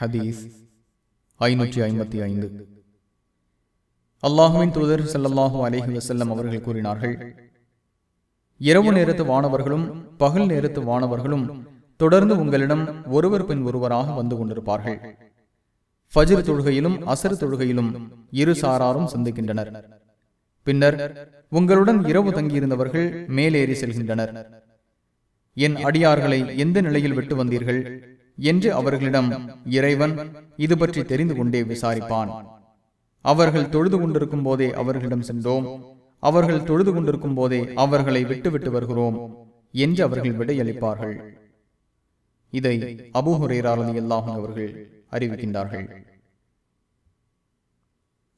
ஹதீஸ் ஐநூற்றி ஐம்பத்தி ஐந்து. அல்லாஹுவின் தூதர் சல்லாஹூ அலஹி வசல்லம் அவர்கள் கூறினார்கள் இரவு நேரத்து வானவர்களும் பகல் நேரத்து வானவர்களும் தொடர்ந்து உங்களிடம் ஒருவர் பின் ஒருவராக வந்து கொண்டிருப்பார்கள். ஃபஜிர் தொழுகையிலும் அசர் தொழுகையிலும் இரு சாராரும் சந்திக்கின்றனர். பின்னர் உங்களுடன் இரவு தங்கியிருந்தவர்கள் மேலேறி செல்கின்றனர். என் அடியார்களை எந்த நிலையில் விட்டு வந்தீர்கள்? என்று அவர்களிடம் இறைவன் இது பற்றி தெரிந்து கொண்டே விசாரிப்பான். அவர்கள் தொழுது கொண்டிருக்கும் போதே அவர்களிடம் சென்றோம். அவர்கள் தொழுது கொண்டிருக்கும் போதே அவர்களை விட்டுவிட்டு வருகிறோம் என்று அவர்கள் விடையளிப்பார்கள். இதை அபூஹுரேரா ரலியல்லாஹு அவர்கள் அறிவிக்கின்றார்கள்.